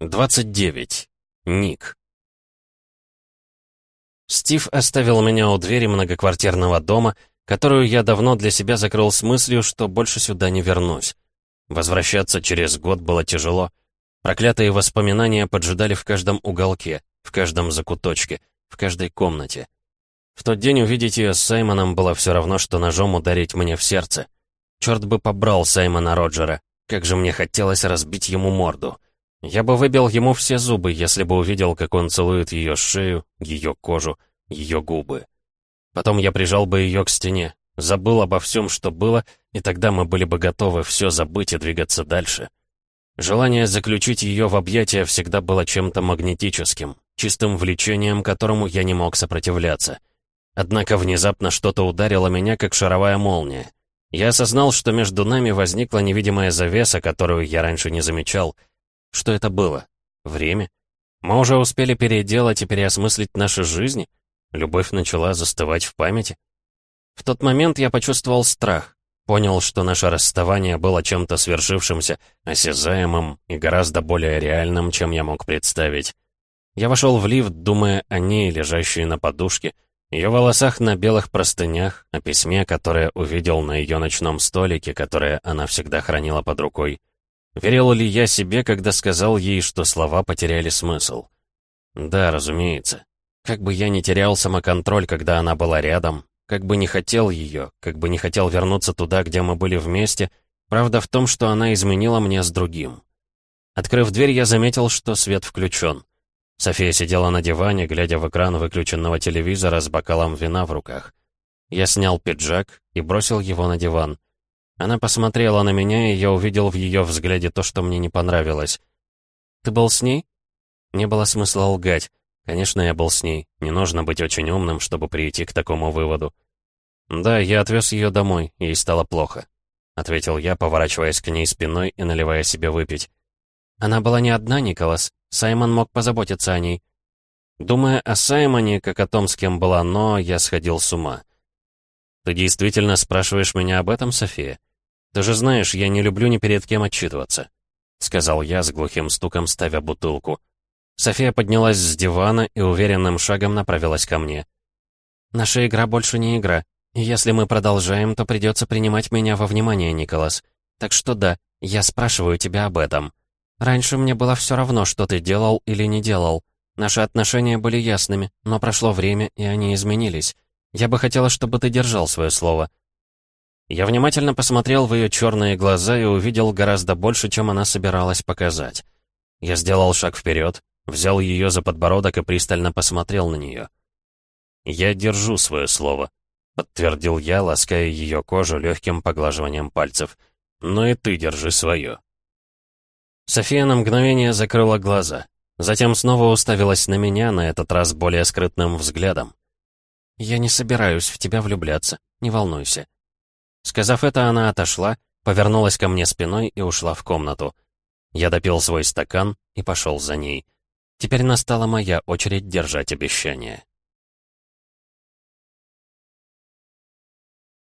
29. Ник. Стив оставил меня у двери многоквартирного дома, которую я давно для себя закрыл с мыслью, что больше сюда не вернусь. Возвращаться через год было тяжело. Проклятые воспоминания поджидали в каждом уголке, в каждом закуточке, в каждой комнате. В тот день увидеть ее с Саймоном было все равно, что ножом ударить мне в сердце. Черт бы побрал Саймона Роджера, как же мне хотелось разбить ему морду. Я бы выбил ему все зубы, если бы увидел, как он целует ее шею, ее кожу, ее губы. Потом я прижал бы ее к стене, забыл обо всем, что было, и тогда мы были бы готовы все забыть и двигаться дальше. Желание заключить ее в объятия всегда было чем-то магнетическим, чистым влечением, которому я не мог сопротивляться. Однако внезапно что-то ударило меня, как шаровая молния. Я осознал, что между нами возникла невидимая завеса, которую я раньше не замечал — что это было? Время? Мы уже успели переделать и переосмыслить наши жизни? Любовь начала застывать в памяти? В тот момент я почувствовал страх. Понял, что наше расставание было чем-то свершившимся, осязаемым и гораздо более реальным, чем я мог представить. Я вошел в лифт, думая о ней, лежащей на подушке, ее волосах на белых простынях, о письме, которое увидел на ее ночном столике, которое она всегда хранила под рукой. Верил ли я себе, когда сказал ей, что слова потеряли смысл? Да, разумеется. Как бы я не терял самоконтроль, когда она была рядом, как бы не хотел ее, как бы не хотел вернуться туда, где мы были вместе, правда в том, что она изменила мне с другим. Открыв дверь, я заметил, что свет включен. София сидела на диване, глядя в экран выключенного телевизора с бокалом вина в руках. Я снял пиджак и бросил его на диван. Она посмотрела на меня, и я увидел в ее взгляде то, что мне не понравилось. «Ты был с ней?» Не было смысла лгать. Конечно, я был с ней. Не нужно быть очень умным, чтобы прийти к такому выводу. «Да, я отвез ее домой, ей стало плохо», — ответил я, поворачиваясь к ней спиной и наливая себе выпить. «Она была не одна, Николас. Саймон мог позаботиться о ней». Думая о Саймоне, как о том, с кем была но, я сходил с ума. «Ты действительно спрашиваешь меня об этом, София?» «Ты же знаешь, я не люблю ни перед кем отчитываться», — сказал я с глухим стуком, ставя бутылку. София поднялась с дивана и уверенным шагом направилась ко мне. «Наша игра больше не игра. Если мы продолжаем, то придется принимать меня во внимание, Николас. Так что да, я спрашиваю тебя об этом. Раньше мне было все равно, что ты делал или не делал. Наши отношения были ясными, но прошло время, и они изменились. Я бы хотела, чтобы ты держал свое слово. Я внимательно посмотрел в ее черные глаза и увидел гораздо больше, чем она собиралась показать. Я сделал шаг вперед, взял ее за подбородок и пристально посмотрел на нее. «Я держу свое слово», — подтвердил я, лаская ее кожу легким поглаживанием пальцев. «Но и ты держи свое». София на мгновение закрыла глаза, затем снова уставилась на меня, на этот раз более скрытным взглядом. «Я не собираюсь в тебя влюбляться, не волнуйся», Сказав это, она отошла, повернулась ко мне спиной и ушла в комнату. Я допил свой стакан и пошел за ней. Теперь настала моя очередь держать обещание.